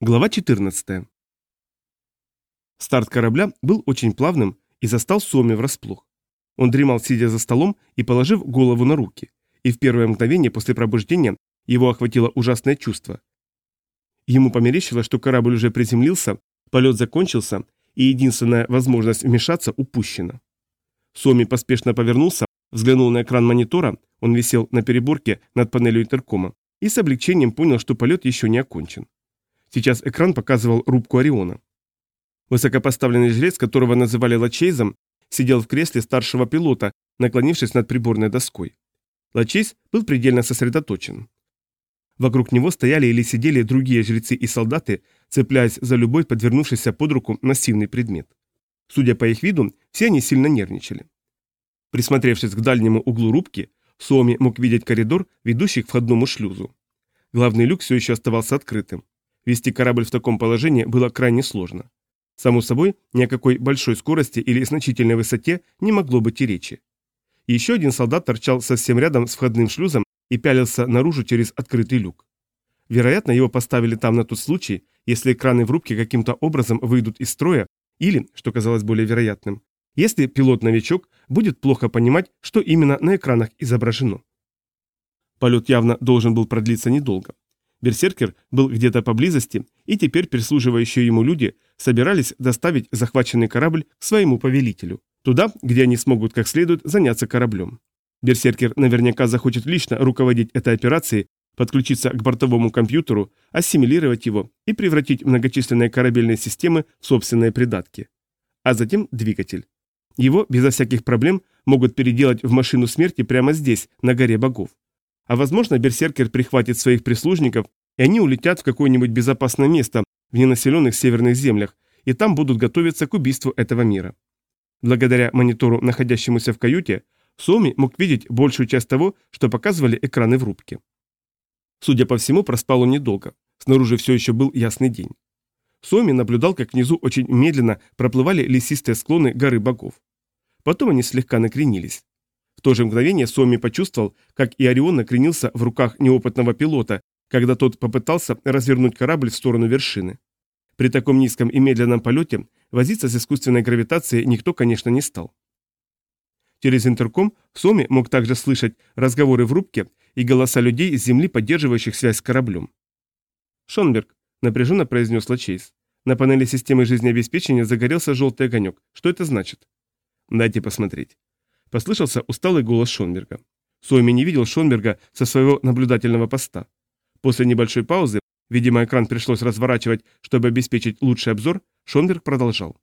Глава 14. Старт корабля был очень плавным и застал Соми врасплох. Он дремал, сидя за столом и положив голову на руки. И в первое мгновение после пробуждения его охватило ужасное чувство. Ему померещилось, что корабль уже приземлился, полет закончился, и единственная возможность вмешаться упущена. Соми поспешно повернулся, взглянул на экран монитора, он висел на переборке над панелью интеркома, и с облегчением понял, что полет еще не окончен. Сейчас экран показывал рубку Ориона. Высокопоставленный жрец, которого называли Лачейзом, сидел в кресле старшего пилота, наклонившись над приборной доской. Лачейз был предельно сосредоточен. Вокруг него стояли или сидели другие жрецы и солдаты, цепляясь за любой подвернувшийся под руку массивный предмет. Судя по их виду, все они сильно нервничали. Присмотревшись к дальнему углу рубки, Суоми мог видеть коридор, ведущий к входному шлюзу. Главный люк все еще оставался открытым. Вести корабль в таком положении было крайне сложно. Само собой, ни о какой большой скорости или значительной высоте не могло быть и речи. Еще один солдат торчал совсем рядом с входным шлюзом и пялился наружу через открытый люк. Вероятно, его поставили там на тот случай, если экраны в рубке каким-то образом выйдут из строя, или, что казалось более вероятным, если пилот-новичок будет плохо понимать, что именно на экранах изображено. Полет явно должен был продлиться недолго. Берсеркер был где-то поблизости, и теперь прислуживающие ему люди собирались доставить захваченный корабль к своему повелителю, туда, где они смогут как следует заняться кораблем. Берсеркер наверняка захочет лично руководить этой операцией, подключиться к бортовому компьютеру, ассимилировать его и превратить многочисленные корабельные системы в собственные придатки. А затем двигатель. Его безо всяких проблем могут переделать в машину смерти прямо здесь, на горе богов. А возможно, берсеркер прихватит своих прислужников, и они улетят в какое-нибудь безопасное место в ненаселенных северных землях, и там будут готовиться к убийству этого мира. Благодаря монитору, находящемуся в каюте, Соми мог видеть большую часть того, что показывали экраны в рубке. Судя по всему, проспал он недолго. Снаружи все еще был ясный день. Соми наблюдал, как внизу очень медленно проплывали лесистые склоны горы богов. Потом они слегка накренились. В то же мгновение Соми почувствовал, как Иорион накренился в руках неопытного пилота, когда тот попытался развернуть корабль в сторону вершины. При таком низком и медленном полете возиться с искусственной гравитацией никто, конечно, не стал. Через интерком Соми мог также слышать разговоры в рубке и голоса людей с земли, поддерживающих связь с кораблем. «Шонберг», — напряженно произнес лачейс. На панели системы жизнеобеспечения загорелся желтый огонек. Что это значит? «Дайте посмотреть». Послышался усталый голос Шонберга. Суэми не видел Шонберга со своего наблюдательного поста. После небольшой паузы, видимо, экран пришлось разворачивать, чтобы обеспечить лучший обзор, Шонберг продолжал.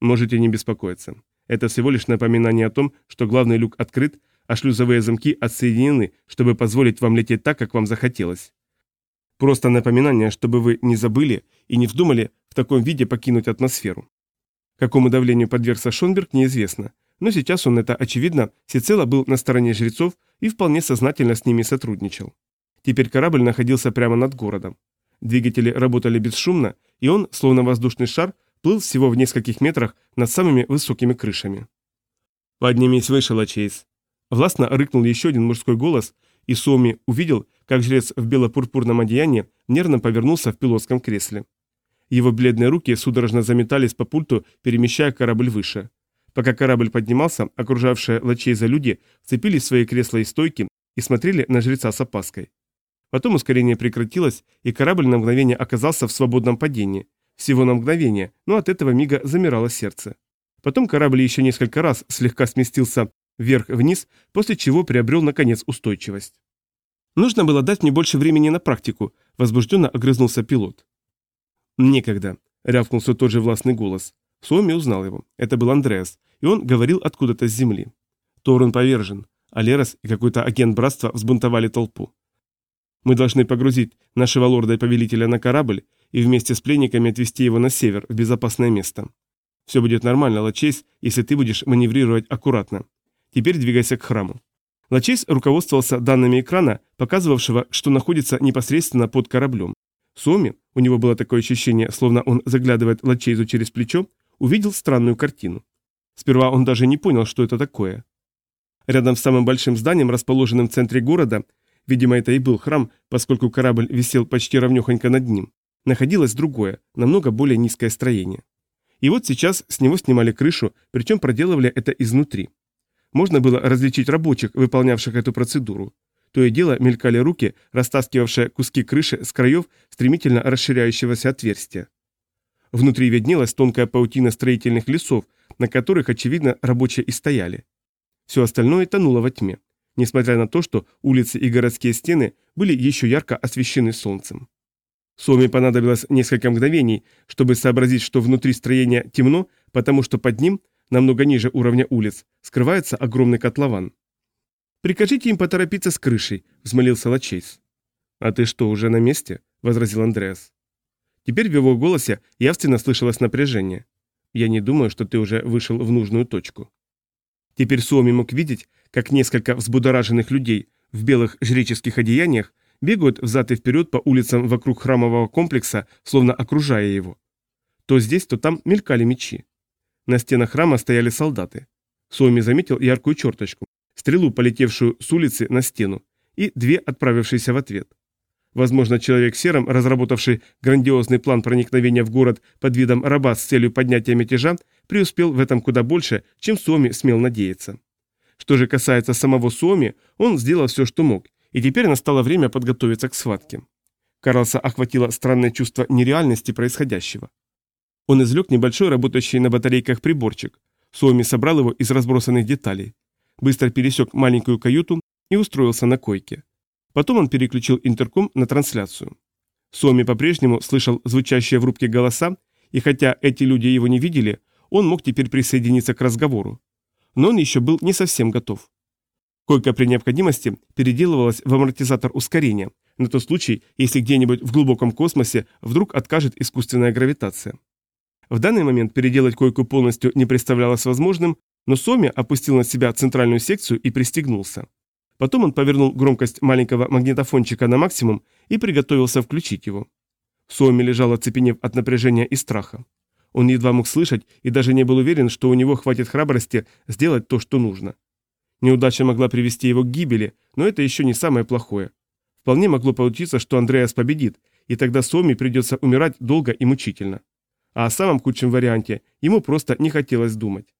«Можете не беспокоиться. Это всего лишь напоминание о том, что главный люк открыт, а шлюзовые замки отсоединены, чтобы позволить вам лететь так, как вам захотелось. Просто напоминание, чтобы вы не забыли и не вздумали в таком виде покинуть атмосферу. Какому давлению подвергся Шонберг, неизвестно, но сейчас он это, очевидно, всецело был на стороне жрецов и вполне сознательно с ними сотрудничал. Теперь корабль находился прямо над городом. Двигатели работали бесшумно, и он, словно воздушный шар, плыл всего в нескольких метрах над самыми высокими крышами. «Поднимись выше, Лачейс!» Властно рыкнул еще один мужской голос, и Суоми увидел, как жрец в бело-пурпурном одеянии нервно повернулся в пилотском кресле. Его бледные руки судорожно заметались по пульту, перемещая корабль выше. Пока корабль поднимался, окружавшие лачей за люди вцепились свои кресла и стойки и смотрели на жреца с опаской. Потом ускорение прекратилось, и корабль на мгновение оказался в свободном падении. Всего на мгновение, но от этого мига замирало сердце. Потом корабль еще несколько раз слегка сместился вверх-вниз, после чего приобрел, наконец, устойчивость. «Нужно было дать мне больше времени на практику», – возбужденно огрызнулся пилот. «Некогда», – рявкнулся тот же властный голос. Суоми узнал его. Это был Андреас, и он говорил откуда-то с земли. Торун повержен, а Лерос и какой-то агент братства взбунтовали толпу. Мы должны погрузить нашего лорда и повелителя на корабль и вместе с пленниками отвезти его на север, в безопасное место. Все будет нормально, Лачейс, если ты будешь маневрировать аккуратно. Теперь двигайся к храму. Лачейс руководствовался данными экрана, показывавшего, что находится непосредственно под кораблем. Суоми, у него было такое ощущение, словно он заглядывает Лачейзу через плечо, увидел странную картину. Сперва он даже не понял, что это такое. Рядом с самым большим зданием, расположенным в центре города, видимо, это и был храм, поскольку корабль висел почти равнехонько над ним, находилось другое, намного более низкое строение. И вот сейчас с него снимали крышу, причем проделывали это изнутри. Можно было различить рабочих, выполнявших эту процедуру. То и дело мелькали руки, растаскивавшие куски крыши с краев стремительно расширяющегося отверстия. Внутри виднелась тонкая паутина строительных лесов, на которых, очевидно, рабочие и стояли. Все остальное тонуло во тьме, несмотря на то, что улицы и городские стены были еще ярко освещены солнцем. Соме понадобилось несколько мгновений, чтобы сообразить, что внутри строения темно, потому что под ним, намного ниже уровня улиц, скрывается огромный котлован. «Прикажите им поторопиться с крышей», — взмолился Лачейс. «А ты что, уже на месте?» — возразил Андреас. Теперь в его голосе явственно слышалось напряжение. «Я не думаю, что ты уже вышел в нужную точку». Теперь Суоми мог видеть, как несколько взбудораженных людей в белых жреческих одеяниях бегают взад и вперед по улицам вокруг храмового комплекса, словно окружая его. То здесь, то там мелькали мечи. На стенах храма стояли солдаты. Суоми заметил яркую черточку, стрелу, полетевшую с улицы на стену, и две, отправившиеся в ответ. Возможно, человек в сером, разработавший грандиозный план проникновения в город под видом раба с целью поднятия мятежа, преуспел в этом куда больше, чем Суоми смел надеяться. Что же касается самого Суоми, он сделал все, что мог, и теперь настало время подготовиться к схватке. Карлса охватило странное чувство нереальности происходящего. Он извлек небольшой работающий на батарейках приборчик. Суоми собрал его из разбросанных деталей. Быстро пересек маленькую каюту и устроился на койке. Потом он переключил интерком на трансляцию. Соми по-прежнему слышал звучащие в рубке голоса, и хотя эти люди его не видели, он мог теперь присоединиться к разговору. Но он еще был не совсем готов. Койка при необходимости переделывалась в амортизатор ускорения, на тот случай, если где-нибудь в глубоком космосе вдруг откажет искусственная гравитация. В данный момент переделать койку полностью не представлялось возможным, но Соми опустил на себя центральную секцию и пристегнулся. Потом он повернул громкость маленького магнитофончика на максимум и приготовился включить его. Суоми лежал оцепенев от напряжения и страха. Он едва мог слышать и даже не был уверен, что у него хватит храбрости сделать то, что нужно. Неудача могла привести его к гибели, но это еще не самое плохое. Вполне могло получиться, что Андреас победит, и тогда Соми придется умирать долго и мучительно. А о самом худшем варианте ему просто не хотелось думать.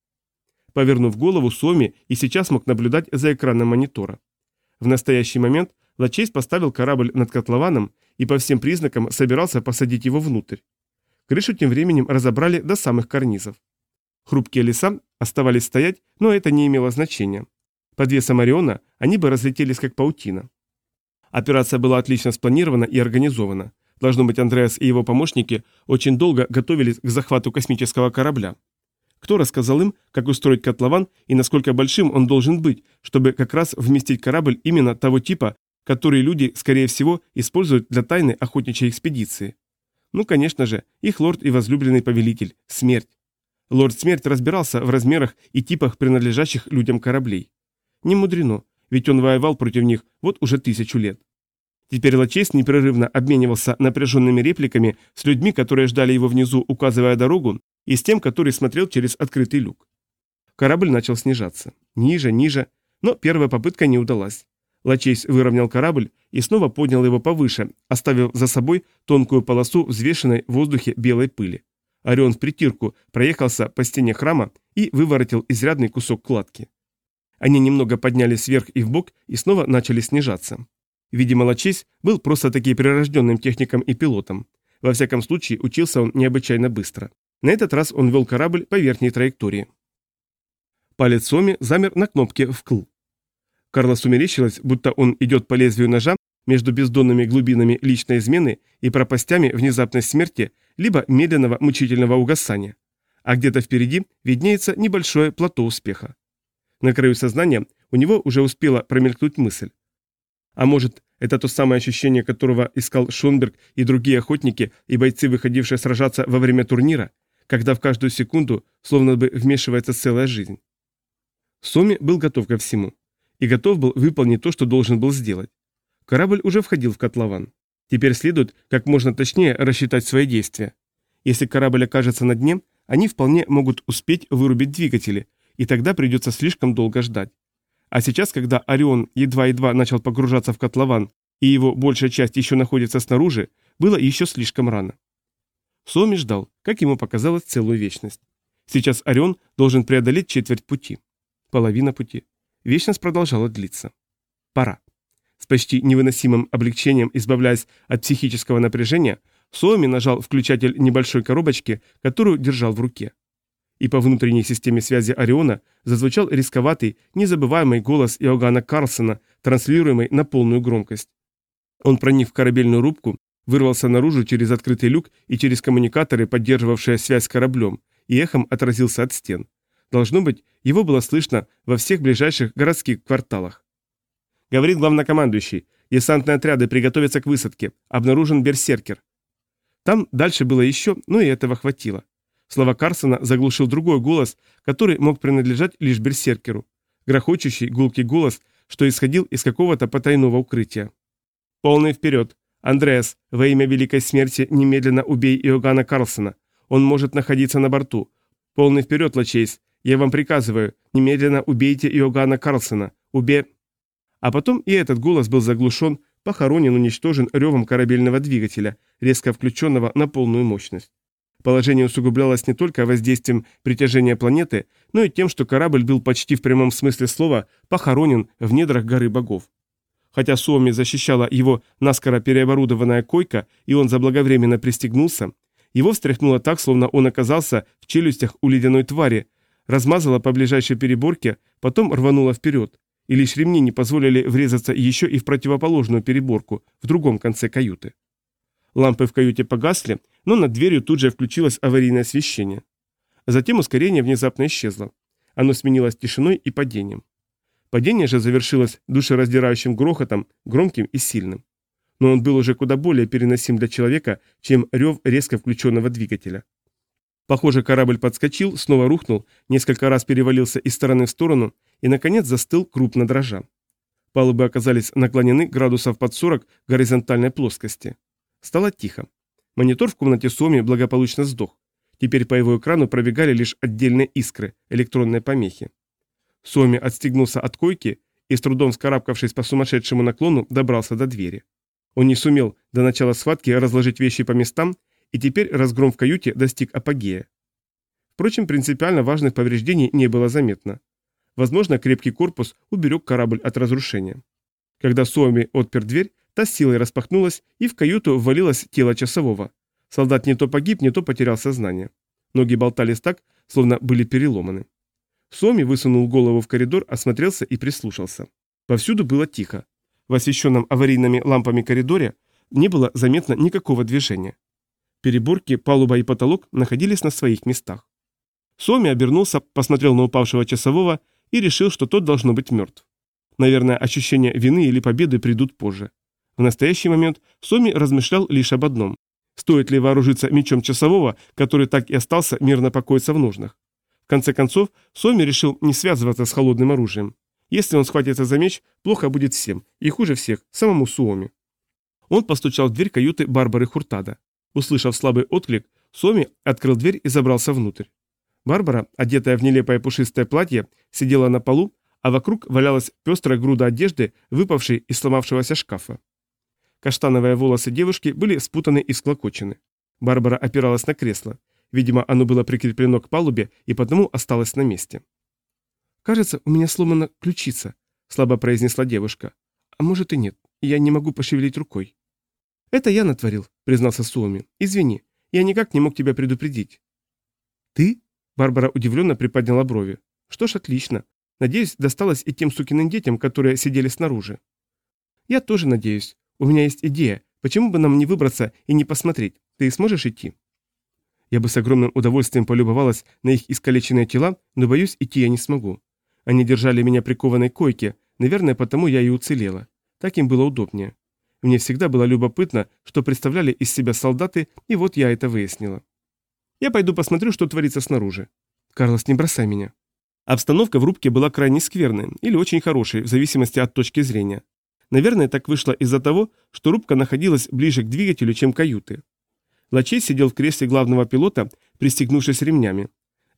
Повернув голову, Соми и сейчас мог наблюдать за экраном монитора. В настоящий момент Лачейс поставил корабль над котлованом и по всем признакам собирался посадить его внутрь. Крышу тем временем разобрали до самых карнизов. Хрупкие леса оставались стоять, но это не имело значения. Под весом Ориона они бы разлетелись как паутина. Операция была отлично спланирована и организована. Должно быть, Андреас и его помощники очень долго готовились к захвату космического корабля. Кто рассказал им, как устроить котлован и насколько большим он должен быть, чтобы как раз вместить корабль именно того типа, который люди, скорее всего, используют для тайной охотничьей экспедиции? Ну, конечно же, их лорд и возлюбленный повелитель – смерть. Лорд Смерть разбирался в размерах и типах принадлежащих людям кораблей. Не мудрено, ведь он воевал против них вот уже тысячу лет. Теперь Лачейс непрерывно обменивался напряженными репликами с людьми, которые ждали его внизу, указывая дорогу, и с тем, который смотрел через открытый люк. Корабль начал снижаться. Ниже, ниже. Но первая попытка не удалась. Лачейс выровнял корабль и снова поднял его повыше, оставив за собой тонкую полосу взвешенной в воздухе белой пыли. Орион в притирку проехался по стене храма и выворотил изрядный кусок кладки. Они немного поднялись вверх и вбок и снова начали снижаться. Видимо, Лачись был просто-таки прирожденным техником и пилотом. Во всяком случае, учился он необычайно быстро. На этот раз он вел корабль по верхней траектории. Палец Соми замер на кнопке «вкл». Карлос умерещилось, будто он идет по лезвию ножа между бездонными глубинами личной измены и пропастями внезапной смерти, либо медленного мучительного угасания. А где-то впереди виднеется небольшое плато успеха. На краю сознания у него уже успела промелькнуть мысль. А может, это то самое ощущение, которого искал Шонберг и другие охотники и бойцы, выходившие сражаться во время турнира, когда в каждую секунду словно бы вмешивается целая жизнь. Соми был готов ко всему и готов был выполнить то, что должен был сделать. Корабль уже входил в котлован. Теперь следует как можно точнее рассчитать свои действия. Если корабль окажется на дне, они вполне могут успеть вырубить двигатели, и тогда придется слишком долго ждать. А сейчас, когда Орион едва-едва начал погружаться в котлован, и его большая часть еще находится снаружи, было еще слишком рано. Соми ждал, как ему показалось, целую вечность. Сейчас Орион должен преодолеть четверть пути. Половина пути. Вечность продолжала длиться. Пора. С почти невыносимым облегчением, избавляясь от психического напряжения, Соми нажал включатель небольшой коробочки, которую держал в руке и по внутренней системе связи Ориона зазвучал рисковатый, незабываемый голос Иоганна Карлсона, транслируемый на полную громкость. Он, проник в корабельную рубку, вырвался наружу через открытый люк и через коммуникаторы, поддерживавшие связь с кораблем, и эхом отразился от стен. Должно быть, его было слышно во всех ближайших городских кварталах. Говорит главнокомандующий, десантные отряды приготовятся к высадке, обнаружен берсеркер. Там дальше было еще, но и этого хватило. Слова Карсона заглушил другой голос, который мог принадлежать лишь берсеркеру. Грохочущий, гулкий голос, что исходил из какого-то потайного укрытия. «Полный вперед! Андреас, во имя Великой Смерти немедленно убей Иоганна Карлсона. Он может находиться на борту. Полный вперед, Лачейс! Я вам приказываю, немедленно убейте Иоганна Карлсона. Убе...» А потом и этот голос был заглушен, похоронен, уничтожен ревом корабельного двигателя, резко включенного на полную мощность. Положение усугублялось не только воздействием притяжения планеты, но и тем, что корабль был почти в прямом смысле слова похоронен в недрах горы богов. Хотя Суоми защищала его наскоро переоборудованная койка, и он заблаговременно пристегнулся, его встряхнуло так, словно он оказался в челюстях у ледяной твари, размазало по ближайшей переборке, потом рвануло вперед, и лишь ремни не позволили врезаться еще и в противоположную переборку в другом конце каюты. Лампы в каюте погасли, но над дверью тут же включилось аварийное освещение. А затем ускорение внезапно исчезло. Оно сменилось тишиной и падением. Падение же завершилось душераздирающим грохотом, громким и сильным. Но он был уже куда более переносим для человека, чем рев резко включенного двигателя. Похоже, корабль подскочил, снова рухнул, несколько раз перевалился из стороны в сторону и, наконец, застыл крупно дрожа. Палубы оказались наклонены градусов под 40 горизонтальной плоскости. Стало тихо. Монитор в комнате Соми благополучно сдох. Теперь по его экрану пробегали лишь отдельные искры, электронные помехи. Соми отстегнулся от койки и, с трудом скарабкавшись по сумасшедшему наклону, добрался до двери. Он не сумел до начала схватки разложить вещи по местам, и теперь разгром в каюте достиг апогея. Впрочем, принципиально важных повреждений не было заметно. Возможно, крепкий корпус уберег корабль от разрушения. Когда Соми отпер дверь, Та силой распахнулась, и в каюту ввалилось тело часового. Солдат не то погиб, не то потерял сознание. Ноги болтались так, словно были переломаны. Соми высунул голову в коридор, осмотрелся и прислушался. Повсюду было тихо. В освещенном аварийными лампами коридоре не было заметно никакого движения. Переборки, палуба и потолок находились на своих местах. Соми обернулся, посмотрел на упавшего часового и решил, что тот должно быть мертв. Наверное, ощущения вины или победы придут позже. В настоящий момент Соми размышлял лишь об одном. Стоит ли вооружиться мечом часового, который так и остался мирно покоиться в нужных? В конце концов, Соми решил не связываться с холодным оружием. Если он схватится за меч, плохо будет всем, и хуже всех, самому Суоми. Он постучал в дверь каюты Барбары Хуртада. Услышав слабый отклик, Соми открыл дверь и забрался внутрь. Барбара, одетая в нелепое пушистое платье, сидела на полу, а вокруг валялась пестрая груда одежды, выпавшей из сломавшегося шкафа. Каштановые волосы девушки были спутаны и склокочены. Барбара опиралась на кресло. Видимо, оно было прикреплено к палубе и потому осталось на месте. «Кажется, у меня сломана ключица», — слабо произнесла девушка. «А может и нет. Я не могу пошевелить рукой». «Это я натворил», — признался Суоми. «Извини, я никак не мог тебя предупредить». «Ты?» — Барбара удивленно приподняла брови. «Что ж, отлично. Надеюсь, досталось и тем сукиным детям, которые сидели снаружи». «Я тоже надеюсь. У меня есть идея. Почему бы нам не выбраться и не посмотреть? Ты сможешь идти?» Я бы с огромным удовольствием полюбовалась на их искалеченные тела, но, боюсь, идти я не смогу. Они держали меня прикованной к койке, наверное, потому я и уцелела. Так им было удобнее. Мне всегда было любопытно, что представляли из себя солдаты, и вот я это выяснила. Я пойду посмотрю, что творится снаружи. Карлос, не бросай меня. Обстановка в рубке была крайне скверной или очень хорошей, в зависимости от точки зрения. Наверное, так вышло из-за того, что рубка находилась ближе к двигателю, чем каюты. Лачей сидел в кресле главного пилота, пристегнувшись ремнями.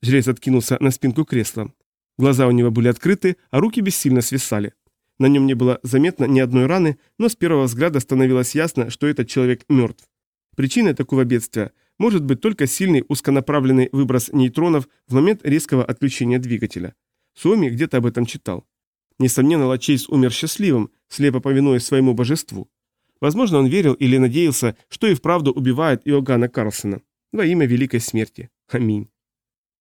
Жрец откинулся на спинку кресла. Глаза у него были открыты, а руки бессильно свисали. На нем не было заметно ни одной раны, но с первого взгляда становилось ясно, что этот человек мертв. Причиной такого бедствия может быть только сильный узконаправленный выброс нейтронов в момент резкого отключения двигателя. Суоми где-то об этом читал. Несомненно, Лачейс умер счастливым, слепо повинуясь своему божеству. Возможно, он верил или надеялся, что и вправду убивает Иоганна Карлсона во имя Великой Смерти. Аминь.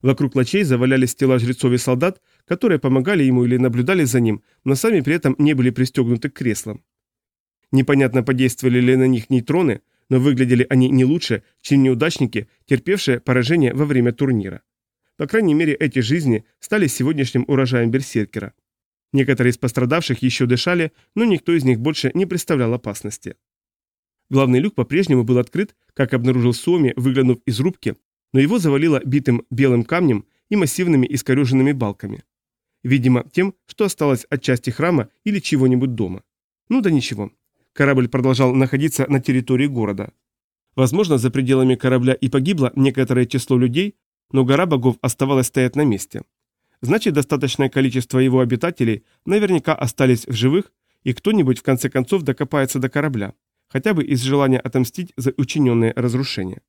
Вокруг лачей завалялись тела жрецов и солдат, которые помогали ему или наблюдали за ним, но сами при этом не были пристегнуты к креслам. Непонятно, подействовали ли на них нейтроны, но выглядели они не лучше, чем неудачники, терпевшие поражение во время турнира. По крайней мере, эти жизни стали сегодняшним урожаем Берсеркера. Некоторые из пострадавших еще дышали, но никто из них больше не представлял опасности. Главный люк по-прежнему был открыт, как обнаружил Суоми, выглянув из рубки, но его завалило битым белым камнем и массивными искореженными балками. Видимо, тем, что осталось от части храма или чего-нибудь дома. Ну да ничего. Корабль продолжал находиться на территории города. Возможно, за пределами корабля и погибло некоторое число людей, но гора богов оставалась стоять на месте значит достаточное количество его обитателей наверняка остались в живых, и кто-нибудь в конце концов докопается до корабля, хотя бы из желания отомстить за учиненные разрушения.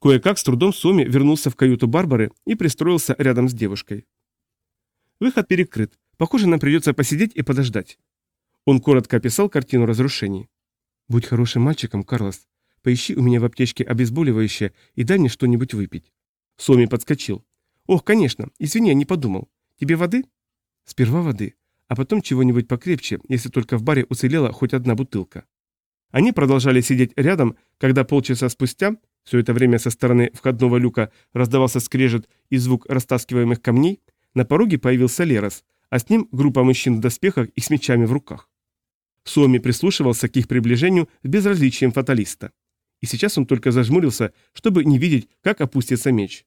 Кое-как с трудом Соми вернулся в каюту Барбары и пристроился рядом с девушкой. Выход перекрыт. Похоже, нам придется посидеть и подождать. Он коротко описал картину разрушений. «Будь хорошим мальчиком, Карлос. Поищи у меня в аптечке обезболивающее и дай мне что-нибудь выпить». Соми подскочил. «Ох, конечно, извини, я не подумал. Тебе воды?» «Сперва воды, а потом чего-нибудь покрепче, если только в баре уцелела хоть одна бутылка». Они продолжали сидеть рядом, когда полчаса спустя, все это время со стороны входного люка раздавался скрежет и звук растаскиваемых камней, на пороге появился Лерос, а с ним группа мужчин в доспехах и с мечами в руках. Суоми прислушивался к их приближению с безразличием фаталиста. И сейчас он только зажмурился, чтобы не видеть, как опустится меч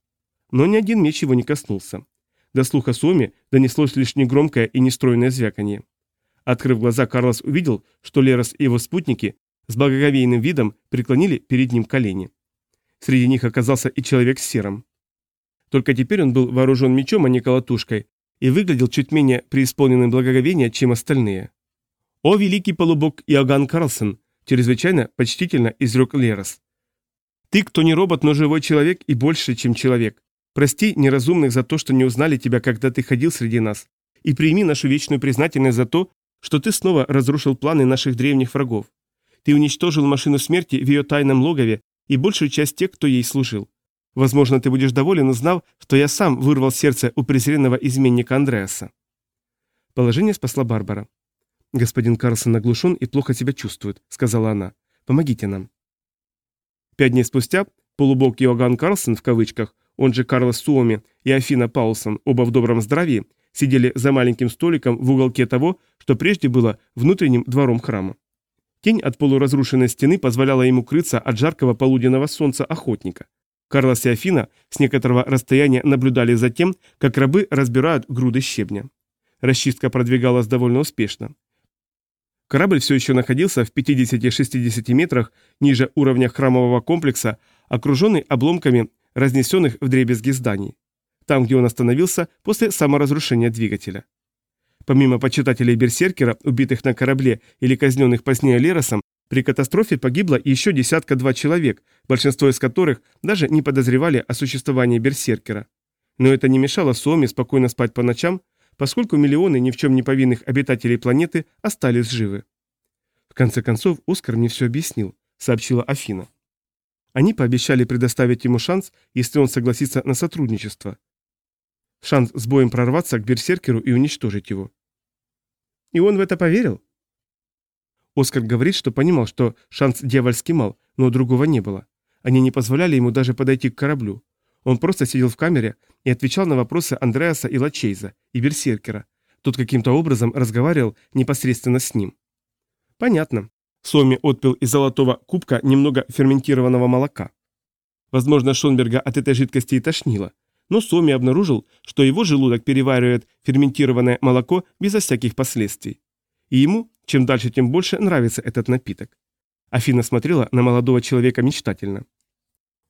но ни один меч его не коснулся. До слуха Соми донеслось лишь негромкое и нестроенное звяканье. Открыв глаза, Карлос увидел, что Лерос и его спутники с благоговейным видом преклонили перед ним колени. Среди них оказался и человек с серым. Только теперь он был вооружен мечом, а не колотушкой, и выглядел чуть менее преисполненным благоговения, чем остальные. «О, великий полубог Иоганн Карлсон!» – чрезвычайно почтительно изрек Лерос. «Ты, кто не робот, но живой человек и больше, чем человек. Прости неразумных за то, что не узнали тебя, когда ты ходил среди нас, и прими нашу вечную признательность за то, что ты снова разрушил планы наших древних врагов. Ты уничтожил машину смерти в ее тайном логове и большую часть тех, кто ей служил. Возможно, ты будешь доволен, узнав, что я сам вырвал сердце у презренного изменника Андреаса». Положение спасла Барбара. «Господин Карлсон оглушен и плохо себя чувствует», — сказала она. «Помогите нам». Пять дней спустя полубог Йоган Карлсон, в кавычках, он же Карлос Суоми и Афина Паулсон, оба в добром здравии, сидели за маленьким столиком в уголке того, что прежде было внутренним двором храма. Тень от полуразрушенной стены позволяла ему крыться от жаркого полуденного солнца охотника. Карлос и Афина с некоторого расстояния наблюдали за тем, как рабы разбирают груды щебня. Расчистка продвигалась довольно успешно. Корабль все еще находился в 50-60 метрах ниже уровня храмового комплекса, окруженный обломками разнесенных в дребезги зданий, там, где он остановился после саморазрушения двигателя. Помимо почитателей Берсеркера, убитых на корабле или казненных позднее Леросом, при катастрофе погибло еще десятка-два человек, большинство из которых даже не подозревали о существовании Берсеркера. Но это не мешало Суоми спокойно спать по ночам, поскольку миллионы ни в чем не повинных обитателей планеты остались живы. В конце концов, Оскар мне все объяснил, сообщила Афина. Они пообещали предоставить ему шанс, если он согласится на сотрудничество. Шанс с боем прорваться к берсеркеру и уничтожить его. И он в это поверил? Оскар говорит, что понимал, что шанс дьявольски мал, но другого не было. Они не позволяли ему даже подойти к кораблю. Он просто сидел в камере и отвечал на вопросы Андреаса и Лачейза, и Берсеркера. Тот каким-то образом разговаривал непосредственно с ним. Понятно. Соми отпил из золотого кубка немного ферментированного молока. Возможно, Шонберга от этой жидкости и тошнило, но Соми обнаружил, что его желудок переваривает ферментированное молоко безо всяких последствий. И ему, чем дальше, тем больше нравится этот напиток. Афина смотрела на молодого человека мечтательно.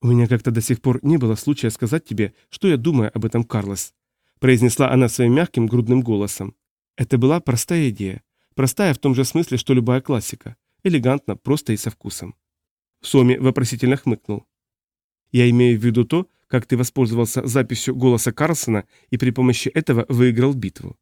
«У меня как-то до сих пор не было случая сказать тебе, что я думаю об этом, Карлос», произнесла она своим мягким грудным голосом. Это была простая идея. Простая в том же смысле, что любая классика элегантно, просто и со вкусом. Соми вопросительно хмыкнул. «Я имею в виду то, как ты воспользовался записью голоса Карлсона и при помощи этого выиграл битву».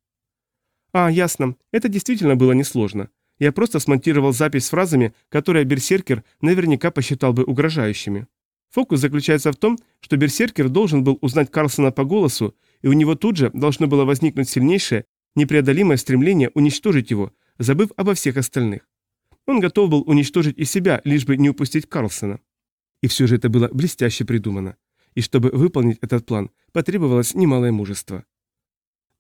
«А, ясно. Это действительно было несложно. Я просто смонтировал запись с фразами, которые Берсеркер наверняка посчитал бы угрожающими. Фокус заключается в том, что Берсеркер должен был узнать Карлсона по голосу, и у него тут же должно было возникнуть сильнейшее, непреодолимое стремление уничтожить его, забыв обо всех остальных. Он готов был уничтожить и себя, лишь бы не упустить Карлсона. И все же это было блестяще придумано. И чтобы выполнить этот план, потребовалось немалое мужество.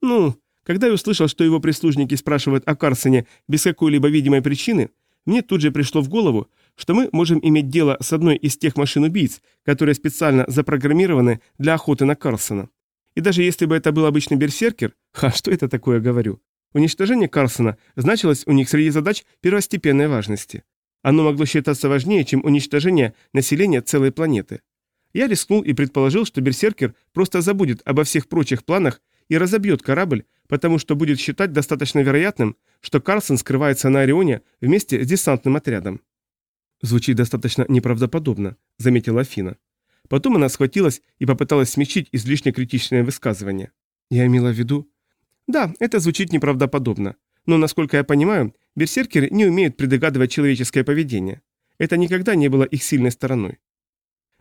«Ну, когда я услышал, что его прислужники спрашивают о Карсоне без какой-либо видимой причины, мне тут же пришло в голову, что мы можем иметь дело с одной из тех машин-убийц, которые специально запрограммированы для охоты на Карлсона. И даже если бы это был обычный берсеркер, а что это такое говорю, Уничтожение Карлсона значилось у них среди задач первостепенной важности. Оно могло считаться важнее, чем уничтожение населения целой планеты. Я рискнул и предположил, что Берсеркер просто забудет обо всех прочих планах и разобьет корабль, потому что будет считать достаточно вероятным, что Карлсон скрывается на Орионе вместе с десантным отрядом. «Звучит достаточно неправдоподобно», — заметила Афина. Потом она схватилась и попыталась смягчить излишне критичное высказывание. «Я имела в виду, да, это звучит неправдоподобно. Но, насколько я понимаю, берсеркеры не умеют предугадывать человеческое поведение. Это никогда не было их сильной стороной.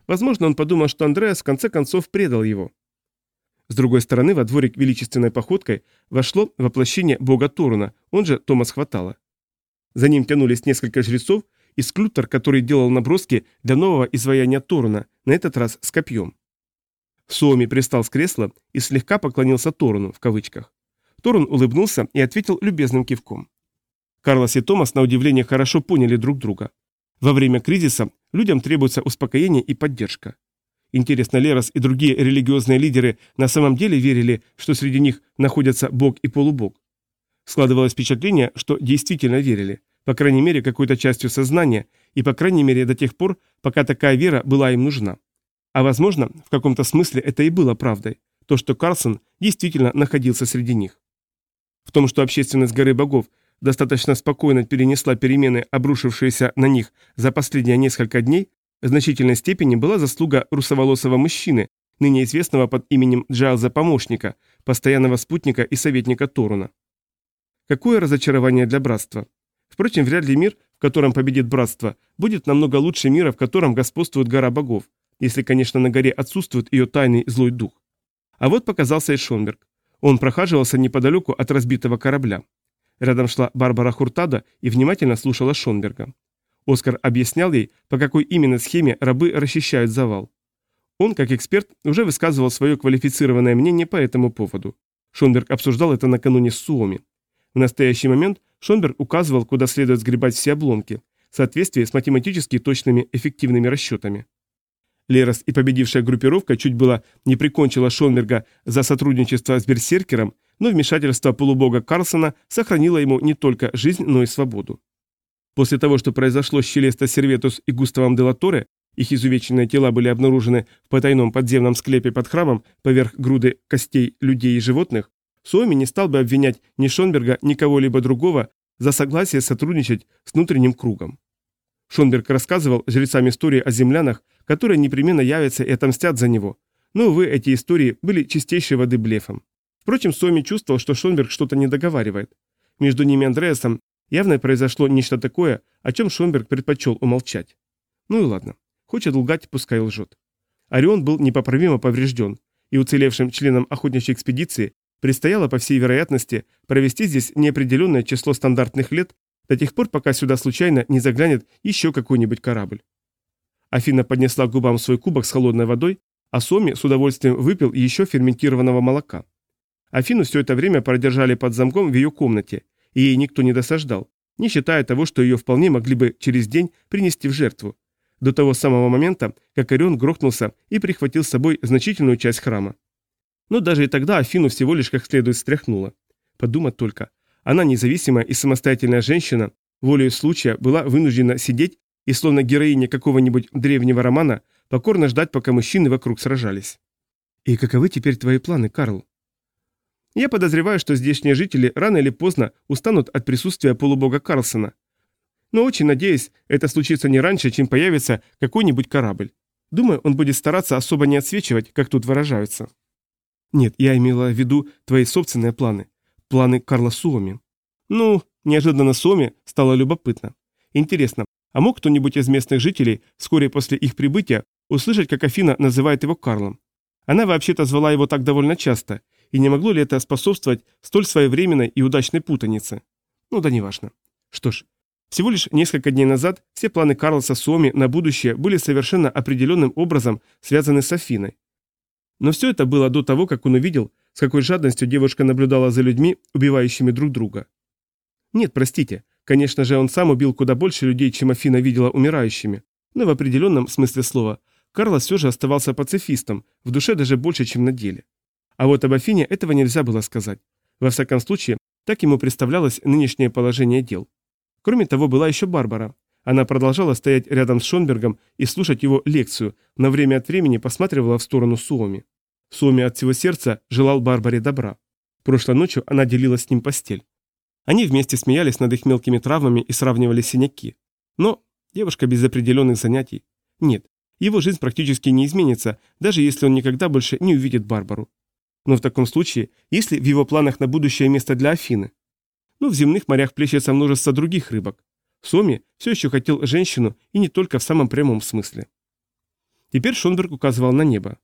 Возможно, он подумал, что Андреас в конце концов предал его. С другой стороны, во дворик величественной походкой вошло воплощение бога Торуна, он же Томас Хватало. За ним тянулись несколько жрецов и скульптор, который делал наброски для нового изваяния Торуна, на этот раз с копьем. Суоми пристал с кресла и слегка поклонился Торуну, в кавычках. Торн улыбнулся и ответил любезным кивком. Карлос и Томас, на удивление, хорошо поняли друг друга. Во время кризиса людям требуется успокоение и поддержка. Интересно, Лерос и другие религиозные лидеры на самом деле верили, что среди них находятся бог и полубог. Складывалось впечатление, что действительно верили, по крайней мере, какой-то частью сознания, и по крайней мере до тех пор, пока такая вера была им нужна. А возможно, в каком-то смысле это и было правдой, то, что Карсон действительно находился среди них. В том, что общественность горы богов достаточно спокойно перенесла перемены, обрушившиеся на них за последние несколько дней, в значительной степени была заслуга русоволосого мужчины, ныне известного под именем Джайлза Помощника, постоянного спутника и советника Торуна. Какое разочарование для братства. Впрочем, вряд ли мир, в котором победит братство, будет намного лучше мира, в котором господствует гора богов, если, конечно, на горе отсутствует ее тайный злой дух. А вот показался и Шонберг. Он прохаживался неподалеку от разбитого корабля. Рядом шла Барбара Хуртада и внимательно слушала Шонберга. Оскар объяснял ей, по какой именно схеме рабы расчищают завал. Он, как эксперт, уже высказывал свое квалифицированное мнение по этому поводу. Шонберг обсуждал это накануне с Суоми. В настоящий момент Шонберг указывал, куда следует сгребать все обломки, в соответствии с математически точными эффективными расчетами. Лерос и победившая группировка чуть было не прикончила Шонберга за сотрудничество с Берсеркером, но вмешательство полубога Карлсона сохранило ему не только жизнь, но и свободу. После того, что произошло с Челесто Серветус и Густавом Делаторе, их изувеченные тела были обнаружены в потайном подземном склепе под храмом поверх груды костей людей и животных, Суоми не стал бы обвинять ни Шонберга, ни кого-либо другого за согласие сотрудничать с внутренним кругом. Шонберг рассказывал жрецам истории о землянах, которые непременно явятся и отомстят за него. Но, увы, эти истории были чистейшей воды блефом. Впрочем, Соми чувствовал, что Шонберг что-то не договаривает. Между ними и Андреасом явно произошло нечто такое, о чем Шонберг предпочел умолчать. Ну и ладно. Хочет лгать, пускай лжет. Орион был непоправимо поврежден, и уцелевшим членам охотничьей экспедиции предстояло, по всей вероятности, провести здесь неопределенное число стандартных лет до тех пор, пока сюда случайно не заглянет еще какой-нибудь корабль. Афина поднесла к губам свой кубок с холодной водой, а Соми с удовольствием выпил еще ферментированного молока. Афину все это время продержали под замком в ее комнате, и ей никто не досаждал, не считая того, что ее вполне могли бы через день принести в жертву. До того самого момента, как Орион грохнулся и прихватил с собой значительную часть храма. Но даже и тогда Афину всего лишь как следует стряхнула. Подумать только. Она независимая и самостоятельная женщина, волею случая была вынуждена сидеть и словно героиня какого-нибудь древнего романа, покорно ждать, пока мужчины вокруг сражались. И каковы теперь твои планы, Карл? Я подозреваю, что здешние жители рано или поздно устанут от присутствия полубога Карлсона. Но очень надеюсь, это случится не раньше, чем появится какой-нибудь корабль. Думаю, он будет стараться особо не отсвечивать, как тут выражаются. Нет, я имела в виду твои собственные планы. Планы Карла Суоми. Ну, неожиданно Суоми стало любопытно. Интересно, а мог кто-нибудь из местных жителей вскоре после их прибытия услышать, как Афина называет его Карлом? Она вообще-то звала его так довольно часто, и не могло ли это способствовать столь своевременной и удачной путанице? Ну да неважно. Что ж, всего лишь несколько дней назад все планы Карлса Суоми на будущее были совершенно определенным образом связаны с Афиной. Но все это было до того, как он увидел, с какой жадностью девушка наблюдала за людьми, убивающими друг друга. Нет, простите, Конечно же, он сам убил куда больше людей, чем Афина видела умирающими. Но в определенном смысле слова Карлос все же оставался пацифистом, в душе даже больше, чем на деле. А вот об Афине этого нельзя было сказать. Во всяком случае, так ему представлялось нынешнее положение дел. Кроме того, была еще Барбара. Она продолжала стоять рядом с Шонбергом и слушать его лекцию, но время от времени посматривала в сторону Суоми. Суоми от всего сердца желал Барбаре добра. Прошлой ночью она делила с ним постель. Они вместе смеялись над их мелкими травмами и сравнивали синяки. Но девушка без определенных занятий. Нет, его жизнь практически не изменится, даже если он никогда больше не увидит Барбару. Но в таком случае, если в его планах на будущее место для Афины? Но в земных морях плещется множество других рыбок. Соми все еще хотел женщину, и не только в самом прямом смысле. Теперь Шонберг указывал на небо.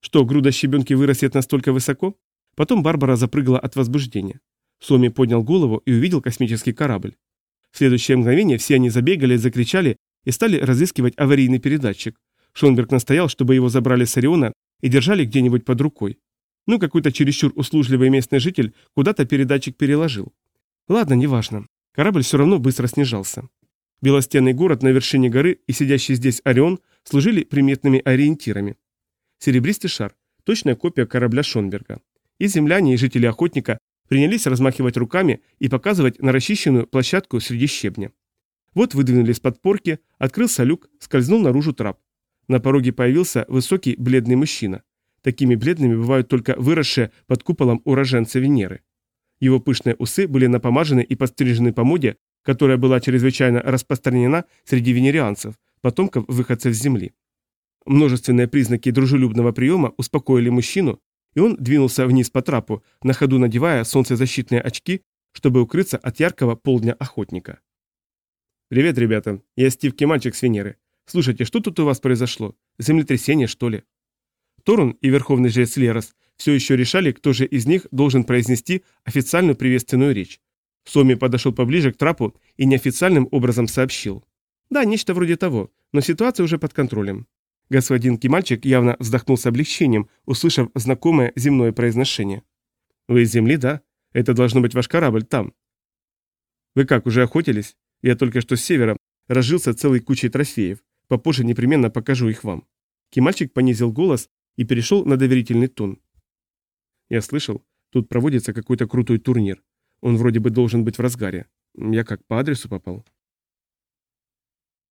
Что, груда щебенки вырастет настолько высоко? Потом Барбара запрыгала от возбуждения. Соми поднял голову и увидел космический корабль. В следующее мгновение все они забегали, закричали и стали разыскивать аварийный передатчик. Шонберг настоял, чтобы его забрали с Ориона и держали где-нибудь под рукой. Ну, какой-то чересчур услужливый местный житель куда-то передатчик переложил. Ладно, неважно. Корабль все равно быстро снижался. Белостенный город на вершине горы и сидящий здесь Орион служили приметными ориентирами. Серебристый шар – точная копия корабля Шонберга. И земляне, и жители охотника принялись размахивать руками и показывать на расчищенную площадку среди щебня. Вот выдвинули с подпорки, открылся люк, скользнул наружу трап. На пороге появился высокий бледный мужчина. Такими бледными бывают только выросшие под куполом уроженцы Венеры. Его пышные усы были напомажены и подстрижены по моде, которая была чрезвычайно распространена среди венерианцев, потомков выходцев с земли. Множественные признаки дружелюбного приема успокоили мужчину, и он двинулся вниз по трапу, на ходу надевая солнцезащитные очки, чтобы укрыться от яркого полдня охотника. «Привет, ребята. Я Стив Кеманчик с Венеры. Слушайте, что тут у вас произошло? Землетрясение, что ли?» Торун и Верховный жрец Лерос все еще решали, кто же из них должен произнести официальную приветственную речь. Соми подошел поближе к трапу и неофициальным образом сообщил. «Да, нечто вроде того, но ситуация уже под контролем. Господин Кимальчик явно вздохнул с облегчением, услышав знакомое земное произношение. «Вы из земли, да? Это должно быть ваш корабль там». «Вы как, уже охотились? Я только что с севера разжился целой кучей трофеев. Попозже непременно покажу их вам». Кимальчик понизил голос и перешел на доверительный тон. «Я слышал, тут проводится какой-то крутой турнир. Он вроде бы должен быть в разгаре. Я как по адресу попал».